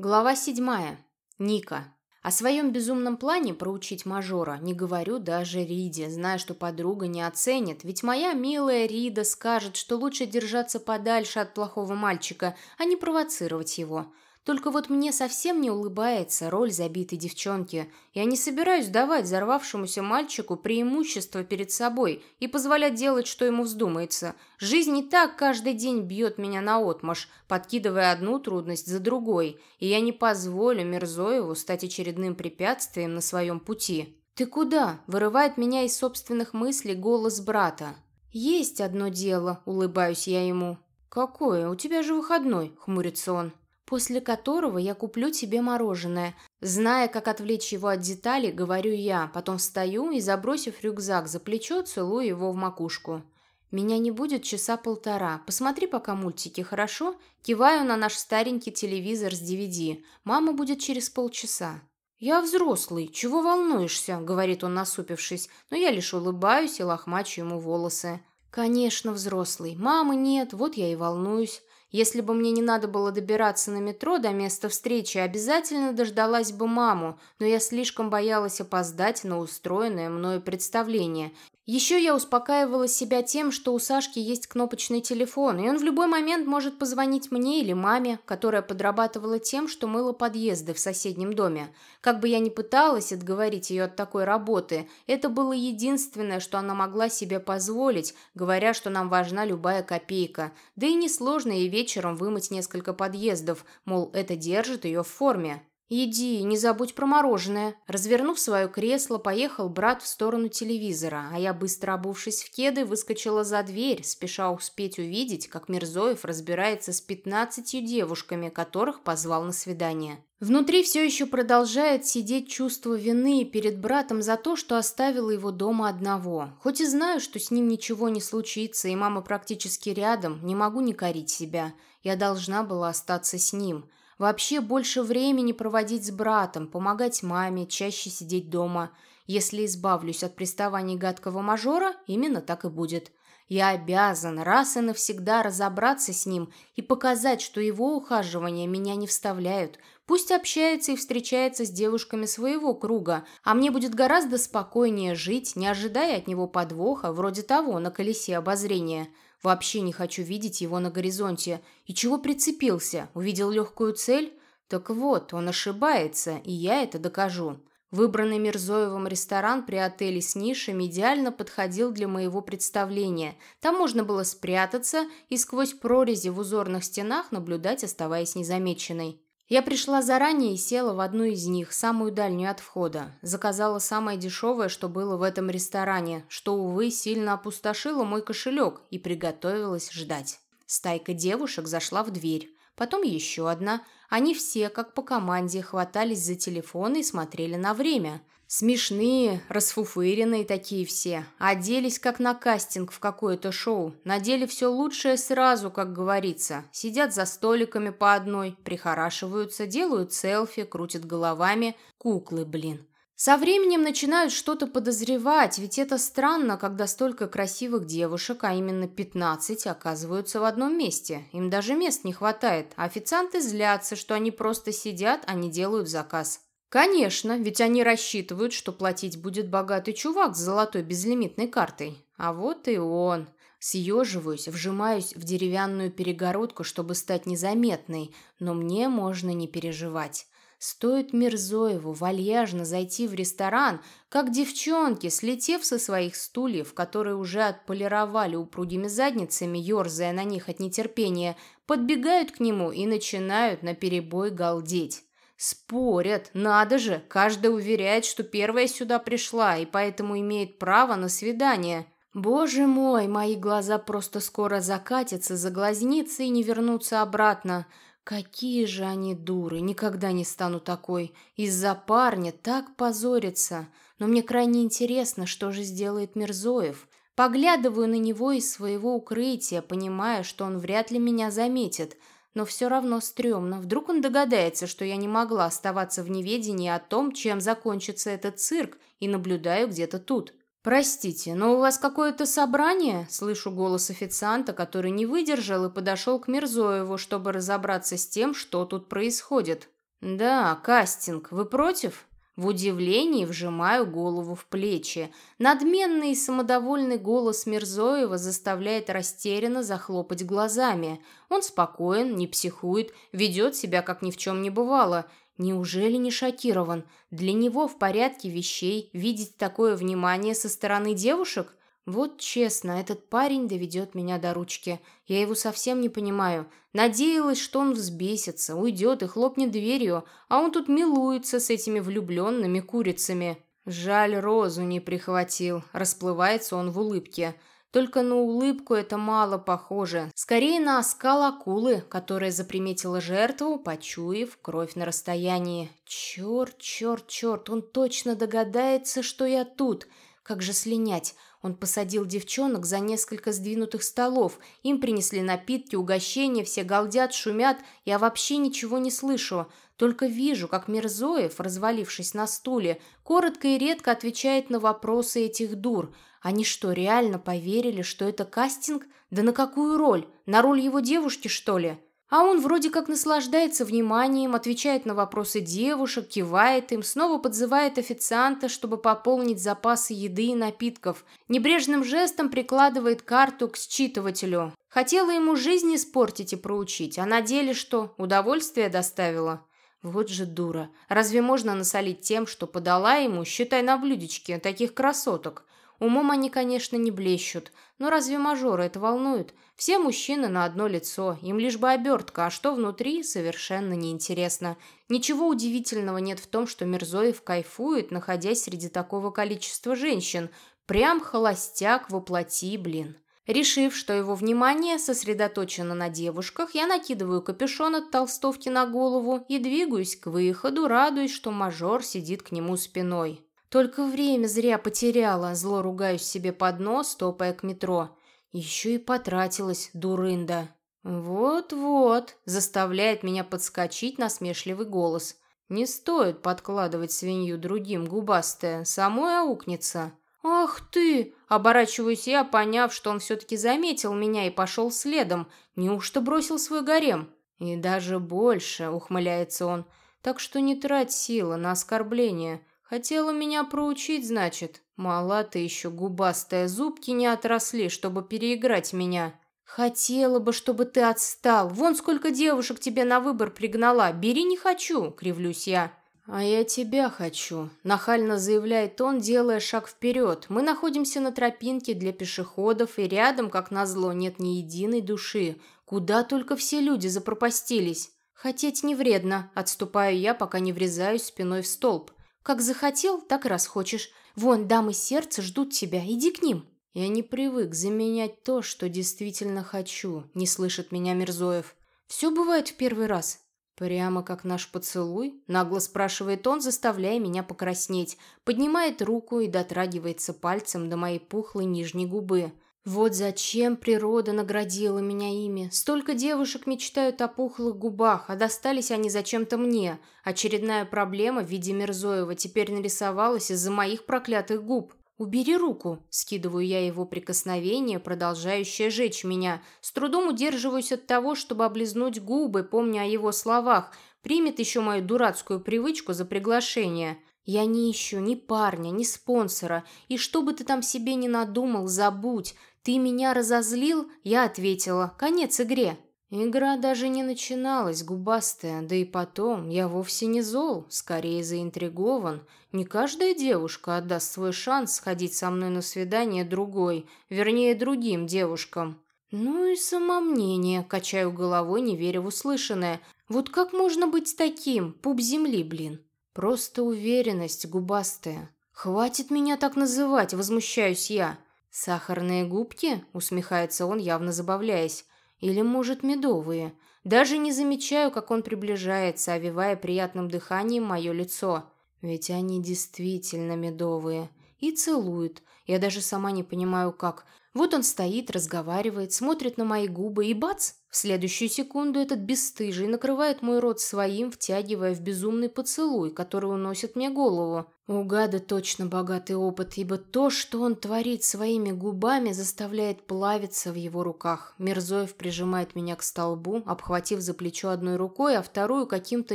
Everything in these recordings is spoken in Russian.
Глава седьмая. Ника. О своем безумном плане проучить мажора не говорю даже Риде, зная, что подруга не оценит, ведь моя милая Рида скажет, что лучше держаться подальше от плохого мальчика, а не провоцировать его. Только вот мне совсем не улыбается роль забитой девчонки. Я не собираюсь давать взорвавшемуся мальчику преимущество перед собой и позволять делать, что ему вздумается. Жизнь не так каждый день бьет меня наотмашь, подкидывая одну трудность за другой, и я не позволю Мирзоеву стать очередным препятствием на своем пути. «Ты куда?» – вырывает меня из собственных мыслей голос брата. «Есть одно дело», – улыбаюсь я ему. «Какое? У тебя же выходной», – хмурится он после которого я куплю тебе мороженое. Зная, как отвлечь его от деталей, говорю я, потом встаю и, забросив рюкзак за плечо, целую его в макушку. Меня не будет часа полтора. Посмотри пока мультики, хорошо? Киваю на наш старенький телевизор с DVD. Мама будет через полчаса. «Я взрослый, чего волнуешься?» — говорит он, насупившись, но я лишь улыбаюсь и лохмачу ему волосы. «Конечно, взрослый. Мамы нет, вот я и волнуюсь. Если бы мне не надо было добираться на метро до места встречи, обязательно дождалась бы маму, но я слишком боялась опоздать на устроенное мною представление еще я успокаивала себя тем, что у Сашки есть кнопочный телефон, и он в любой момент может позвонить мне или маме, которая подрабатывала тем, что мыла подъезды в соседнем доме. Как бы я ни пыталась отговорить ее от такой работы, это было единственное, что она могла себе позволить, говоря, что нам важна любая копейка. Да и несложно ей вечером вымыть несколько подъездов, мол, это держит ее в форме. «Иди, не забудь про мороженое». Развернув свое кресло, поехал брат в сторону телевизора, а я, быстро обувшись в кеды, выскочила за дверь, спеша успеть увидеть, как Мирзоев разбирается с пятнадцатью девушками, которых позвал на свидание. Внутри все еще продолжает сидеть чувство вины перед братом за то, что оставила его дома одного. Хоть и знаю, что с ним ничего не случится, и мама практически рядом, не могу не корить себя. Я должна была остаться с ним. Вообще больше времени проводить с братом, помогать маме, чаще сидеть дома. Если избавлюсь от приставаний гадкого мажора, именно так и будет. Я обязан раз и навсегда разобраться с ним и показать, что его ухаживания меня не вставляют. Пусть общается и встречается с девушками своего круга, а мне будет гораздо спокойнее жить, не ожидая от него подвоха, вроде того, на колесе обозрения. Вообще не хочу видеть его на горизонте. И чего прицепился? Увидел легкую цель? Так вот, он ошибается, и я это докажу. Выбранный Мирзоевым ресторан при отеле с нишами идеально подходил для моего представления. Там можно было спрятаться и сквозь прорези в узорных стенах наблюдать, оставаясь незамеченной. Я пришла заранее и села в одну из них, самую дальнюю от входа. Заказала самое дешевое, что было в этом ресторане, что, увы, сильно опустошило мой кошелек и приготовилась ждать. Стайка девушек зашла в дверь. Потом еще одна. Они все, как по команде, хватались за телефоны и смотрели на время – Смешные, расфуфыренные такие все. Оделись как на кастинг в какое-то шоу. Надели все лучшее сразу, как говорится. Сидят за столиками по одной, прихорашиваются, делают селфи, крутят головами. Куклы, блин. Со временем начинают что-то подозревать, ведь это странно, когда столько красивых девушек, а именно 15, оказываются в одном месте. Им даже мест не хватает, а официанты злятся, что они просто сидят, а не делают заказ. Конечно, ведь они рассчитывают, что платить будет богатый чувак с золотой безлимитной картой. А вот и он. Съеживаюсь, вжимаюсь в деревянную перегородку, чтобы стать незаметной, но мне можно не переживать. Стоит Мирзоеву вальяжно зайти в ресторан, как девчонки, слетев со своих стульев, которые уже отполировали упругими задницами, ерзая на них от нетерпения, подбегают к нему и начинают наперебой галдеть. Спорят, надо же, каждая уверяет, что первая сюда пришла и поэтому имеет право на свидание. Боже мой, мои глаза просто скоро закатятся за глазницы и не вернутся обратно. Какие же они дуры, никогда не стану такой. Из-за парня так позориться. Но мне крайне интересно, что же сделает Мирзоев. Поглядываю на него из своего укрытия, понимая, что он вряд ли меня заметит – но все равно стрёмно. Вдруг он догадается, что я не могла оставаться в неведении о том, чем закончится этот цирк, и наблюдаю где-то тут. «Простите, но у вас какое-то собрание?» Слышу голос официанта, который не выдержал и подошел к Мирзоеву, чтобы разобраться с тем, что тут происходит. «Да, кастинг. Вы против?» В удивлении вжимаю голову в плечи. Надменный и самодовольный голос Мирзоева заставляет растерянно захлопать глазами. Он спокоен, не психует, ведет себя, как ни в чем не бывало. Неужели не шокирован? Для него в порядке вещей видеть такое внимание со стороны девушек? Вот честно, этот парень доведет меня до ручки. Я его совсем не понимаю. Надеялась, что он взбесится, уйдет и хлопнет дверью, а он тут милуется с этими влюбленными курицами. Жаль, розу не прихватил. Расплывается он в улыбке. Только на улыбку это мало похоже. Скорее на оскал акулы, которая заприметила жертву, почуяв кровь на расстоянии. Черт, черт, черт, он точно догадается, что я тут. Как же слинять? Он посадил девчонок за несколько сдвинутых столов. Им принесли напитки, угощения, все галдят, шумят. Я вообще ничего не слышу. Только вижу, как Мирзоев, развалившись на стуле, коротко и редко отвечает на вопросы этих дур. Они что, реально поверили, что это кастинг? Да на какую роль? На роль его девушки, что ли? А он вроде как наслаждается вниманием, отвечает на вопросы девушек, кивает им, снова подзывает официанта, чтобы пополнить запасы еды и напитков. Небрежным жестом прикладывает карту к считывателю. Хотела ему жизнь испортить и проучить, а на деле что, удовольствие доставила? Вот же дура. Разве можно насолить тем, что подала ему, считай на блюдечке, таких красоток? Умом они, конечно, не блещут, но разве мажоры это волнует? Все мужчины на одно лицо, им лишь бы обертка, а что внутри, совершенно неинтересно. Ничего удивительного нет в том, что Мирзоев кайфует, находясь среди такого количества женщин. Прям холостяк воплоти, блин. Решив, что его внимание сосредоточено на девушках, я накидываю капюшон от толстовки на голову и двигаюсь к выходу, радуясь, что мажор сидит к нему спиной. Только время зря потеряла, зло ругаюсь себе под нос, топая к метро. Еще и потратилась, дурында. «Вот-вот», — заставляет меня подскочить насмешливый голос. «Не стоит подкладывать свинью другим, губастая, самой аукнется». «Ах ты!» — оборачиваюсь я, поняв, что он все-таки заметил меня и пошел следом. Неужто бросил свой гарем? «И даже больше», — ухмыляется он. «Так что не трать силы на оскорбление. Хотела меня проучить, значит? Мала ты еще губастая, зубки не отросли, чтобы переиграть меня. Хотела бы, чтобы ты отстал. Вон сколько девушек тебе на выбор пригнала. Бери не хочу, кривлюсь я. «А я тебя хочу», – нахально заявляет он, делая шаг вперед. Мы находимся на тропинке для пешеходов, и рядом, как назло, нет ни единой души. Куда только все люди запропастились. Хотеть не вредно, отступаю я, пока не врезаюсь спиной в столб. Как захотел, так и расхочешь. Вон, дамы сердца ждут тебя, иди к ним». «Я не привык заменять то, что действительно хочу», — не слышит меня Мирзоев. «Все бывает в первый раз». «Прямо как наш поцелуй?» — нагло спрашивает он, заставляя меня покраснеть. Поднимает руку и дотрагивается пальцем до моей пухлой нижней губы. Вот зачем природа наградила меня ими. Столько девушек мечтают о пухлых губах, а достались они зачем-то мне. Очередная проблема в виде Мерзоева теперь нарисовалась из-за моих проклятых губ. «Убери руку!» – скидываю я его прикосновение, продолжающее жечь меня. С трудом удерживаюсь от того, чтобы облизнуть губы, помня о его словах. Примет еще мою дурацкую привычку за приглашение. Я не ищу ни парня, ни спонсора. И что бы ты там себе не надумал, забудь. «Ты меня разозлил?» Я ответила. «Конец игре». Игра даже не начиналась, губастая, да и потом, я вовсе не зол, скорее заинтригован. Не каждая девушка отдаст свой шанс сходить со мной на свидание другой, вернее, другим девушкам. Ну и самомнение, качаю головой, не веря в услышанное. Вот как можно быть таким, пуп земли, блин? Просто уверенность, губастая. Хватит меня так называть, возмущаюсь я. «Сахарные губки?» — усмехается он, явно забавляясь. «Или, может, медовые?» Даже не замечаю, как он приближается, овивая приятным дыханием мое лицо. Ведь они действительно медовые. И целуют. Я даже сама не понимаю, как. Вот он стоит, разговаривает, смотрит на мои губы, и бац! В следующую секунду этот бесстыжий накрывает мой рот своим, втягивая в безумный поцелуй, который уносит мне голову. У гада точно богатый опыт, ибо то, что он творит своими губами, заставляет плавиться в его руках. Мирзоев прижимает меня к столбу, обхватив за плечо одной рукой, а вторую каким-то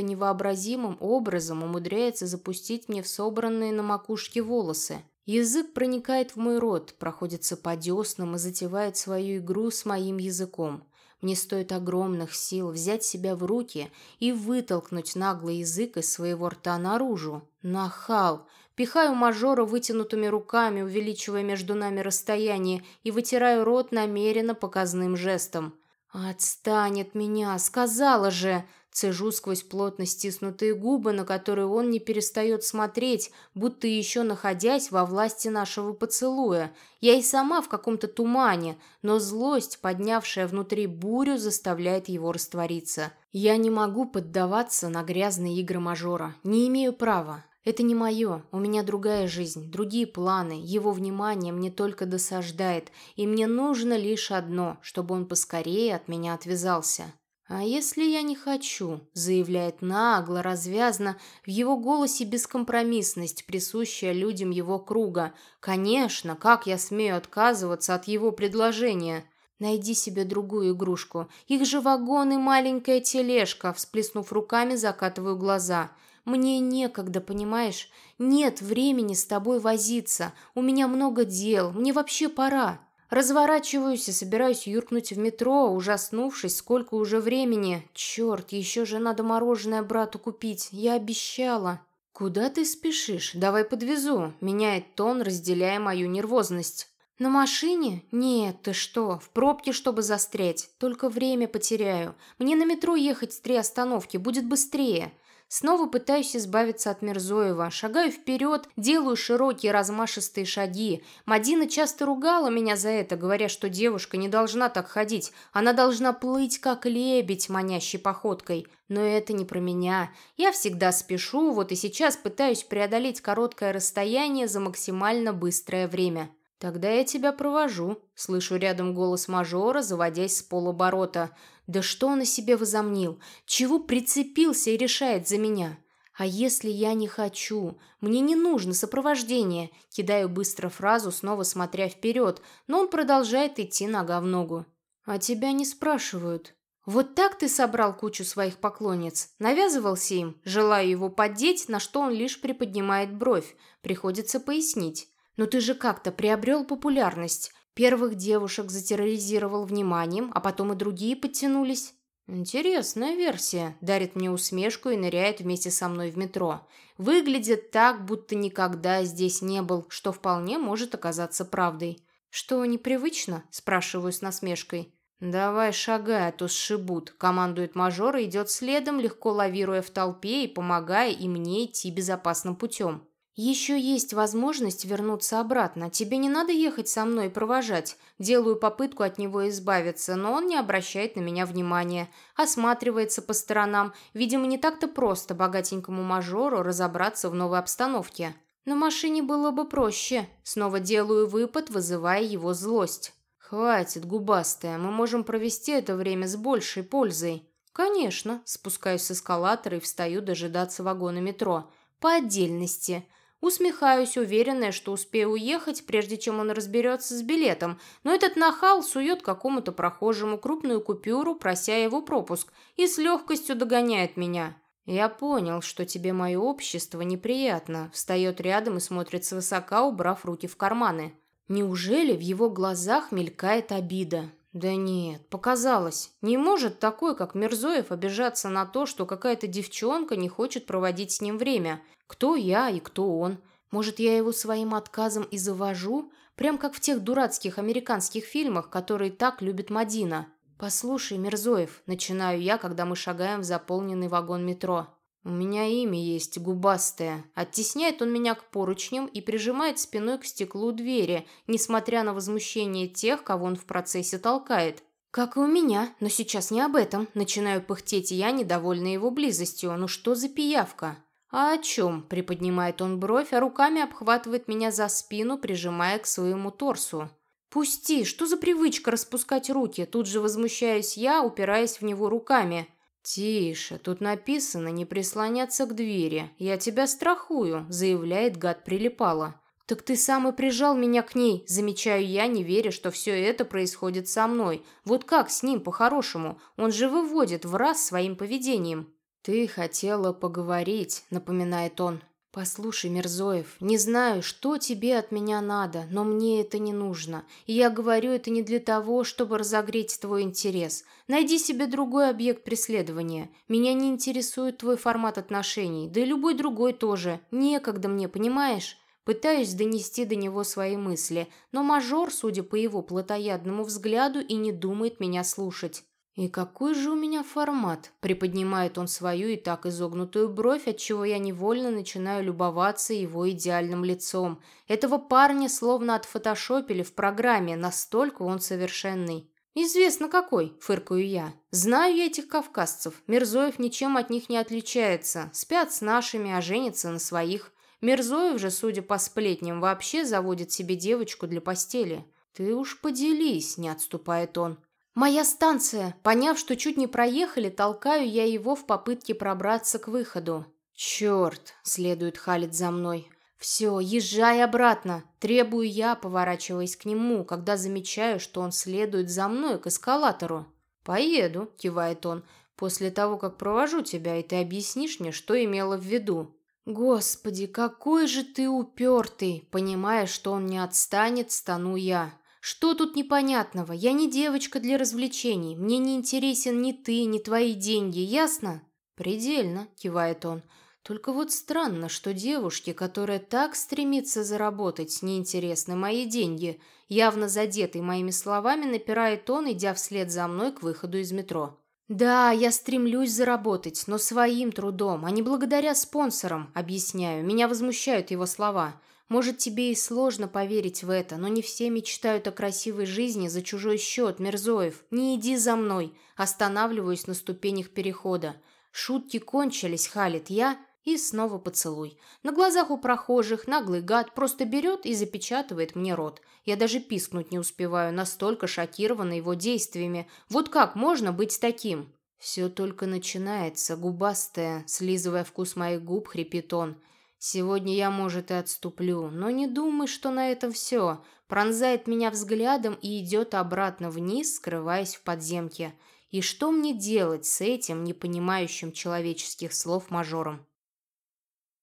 невообразимым образом умудряется запустить мне в собранные на макушке волосы. Язык проникает в мой рот, проходится по деснам и затевает свою игру с моим языком. Мне стоит огромных сил взять себя в руки и вытолкнуть наглый язык из своего рта наружу. Нахал! Пихаю мажора вытянутыми руками, увеличивая между нами расстояние, и вытираю рот намеренно показным жестом. «Отстань от меня! Сказала же!» Цежу сквозь плотно стиснутые губы, на которые он не перестает смотреть, будто еще находясь во власти нашего поцелуя. Я и сама в каком-то тумане, но злость, поднявшая внутри бурю, заставляет его раствориться. Я не могу поддаваться на грязные игры мажора. Не имею права. Это не мое, у меня другая жизнь, другие планы, его внимание мне только досаждает, и мне нужно лишь одно, чтобы он поскорее от меня отвязался. «А если я не хочу?» – заявляет нагло, развязно, в его голосе бескомпромиссность, присущая людям его круга. «Конечно, как я смею отказываться от его предложения?» «Найди себе другую игрушку. Их же вагон и маленькая тележка», – всплеснув руками, закатываю глаза. «Мне некогда, понимаешь? Нет времени с тобой возиться. У меня много дел. Мне вообще пора». Разворачиваюсь и собираюсь юркнуть в метро, ужаснувшись, сколько уже времени. Черт, еще же надо мороженое брату купить. Я обещала. «Куда ты спешишь? Давай подвезу», — меняет тон, разделяя мою нервозность. «На машине? Нет, ты что, в пробке, чтобы застрять. Только время потеряю. Мне на метро ехать с три остановки, будет быстрее». Снова пытаюсь избавиться от Мирзоева. Шагаю вперед, делаю широкие размашистые шаги. Мадина часто ругала меня за это, говоря, что девушка не должна так ходить. Она должна плыть, как лебедь, манящей походкой. Но это не про меня. Я всегда спешу, вот и сейчас пытаюсь преодолеть короткое расстояние за максимально быстрое время. «Тогда я тебя провожу», — слышу рядом голос мажора, заводясь с полоборота. «Да что он о себе возомнил? Чего прицепился и решает за меня?» «А если я не хочу? Мне не нужно сопровождение!» Кидаю быстро фразу, снова смотря вперед, но он продолжает идти нога в ногу. «А тебя не спрашивают». «Вот так ты собрал кучу своих поклонниц?» Навязывался им, желая его поддеть, на что он лишь приподнимает бровь. Приходится пояснить. Но ты же как-то приобрел популярность. Первых девушек затерроризировал вниманием, а потом и другие подтянулись. Интересная версия. Дарит мне усмешку и ныряет вместе со мной в метро. Выглядит так, будто никогда здесь не был, что вполне может оказаться правдой. Что, непривычно? Спрашиваю с насмешкой. «Давай шагай, а то сшибут», — командует мажор и идет следом, легко лавируя в толпе и помогая и мне идти безопасным путем. «Еще есть возможность вернуться обратно. Тебе не надо ехать со мной и провожать. Делаю попытку от него избавиться, но он не обращает на меня внимания. Осматривается по сторонам. Видимо, не так-то просто богатенькому мажору разобраться в новой обстановке. На машине было бы проще. Снова делаю выпад, вызывая его злость. «Хватит, губастая, мы можем провести это время с большей пользой». «Конечно», спускаюсь с эскалатора и встаю дожидаться вагона метро. «По отдельности». Усмехаюсь, уверенная, что успею уехать, прежде чем он разберется с билетом, но этот нахал сует какому-то прохожему крупную купюру, прося его пропуск, и с легкостью догоняет меня. «Я понял, что тебе мое общество неприятно», встает рядом и смотрит свысока, убрав руки в карманы. Неужели в его глазах мелькает обида? Да нет, показалось. Не может такой, как Мирзоев, обижаться на то, что какая-то девчонка не хочет проводить с ним время. Кто я и кто он? Может, я его своим отказом и завожу? Прям как в тех дурацких американских фильмах, которые так любит Мадина. «Послушай, Мирзоев», — начинаю я, когда мы шагаем в заполненный вагон метро. «У меня имя есть, губастое». Оттесняет он меня к поручням и прижимает спиной к стеклу двери, несмотря на возмущение тех, кого он в процессе толкает. «Как и у меня, но сейчас не об этом. Начинаю пыхтеть я, недовольна его близостью. Ну что за пиявка?» «А о чем?» – приподнимает он бровь, а руками обхватывает меня за спину, прижимая к своему торсу. «Пусти! Что за привычка распускать руки?» Тут же возмущаюсь я, упираясь в него руками. «Тише, тут написано не прислоняться к двери. Я тебя страхую», — заявляет гад прилипала. «Так ты сам и прижал меня к ней», — замечаю я, не веря, что все это происходит со мной. Вот как с ним по-хорошему? Он же выводит в раз своим поведением. «Ты хотела поговорить», — напоминает он. «Послушай, Мерзоев, не знаю, что тебе от меня надо, но мне это не нужно. И я говорю это не для того, чтобы разогреть твой интерес. Найди себе другой объект преследования. Меня не интересует твой формат отношений, да и любой другой тоже. Некогда мне, понимаешь?» Пытаюсь донести до него свои мысли, но мажор, судя по его плотоядному взгляду, и не думает меня слушать. «И какой же у меня формат?» – приподнимает он свою и так изогнутую бровь, отчего я невольно начинаю любоваться его идеальным лицом. Этого парня словно отфотошопили в программе, настолько он совершенный. «Известно какой», – фыркаю я. «Знаю я этих кавказцев. Мирзоев ничем от них не отличается. Спят с нашими, а женятся на своих. Мирзоев же, судя по сплетням, вообще заводит себе девочку для постели». «Ты уж поделись», – не отступает он. «Моя станция!» Поняв, что чуть не проехали, толкаю я его в попытке пробраться к выходу. «Черт!» — следует Халид за мной. «Все, езжай обратно!» Требую я, поворачиваясь к нему, когда замечаю, что он следует за мной к эскалатору. «Поеду», — кивает он, — «после того, как провожу тебя, и ты объяснишь мне, что имела в виду». «Господи, какой же ты упертый!» Понимая, что он не отстанет, стану я. Что тут непонятного? Я не девочка для развлечений. Мне не интересен ни ты, ни твои деньги, ясно? Предельно, кивает он. Только вот странно, что девушке, которая так стремится заработать, неинтересны мои деньги. Явно задетый моими словами, напирает он, идя вслед за мной к выходу из метро. «Да, я стремлюсь заработать, но своим трудом, а не благодаря спонсорам, объясняю. Меня возмущают его слова. Может, тебе и сложно поверить в это, но не все мечтают о красивой жизни за чужой счет, Мерзоев. Не иди за мной. Останавливаюсь на ступенях перехода. Шутки кончились, халит я, и снова поцелуй. На глазах у прохожих наглый гад просто берет и запечатывает мне рот. Я даже пискнуть не успеваю, настолько шокирована его действиями. Вот как можно быть таким? Все только начинается, губастая, слизывая вкус моих губ, хрипит он. Сегодня я, может, и отступлю, но не думай, что на этом все. Пронзает меня взглядом и идет обратно вниз, скрываясь в подземке. И что мне делать с этим, не понимающим человеческих слов мажором?